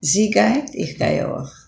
Sie geht, ich gehe auch.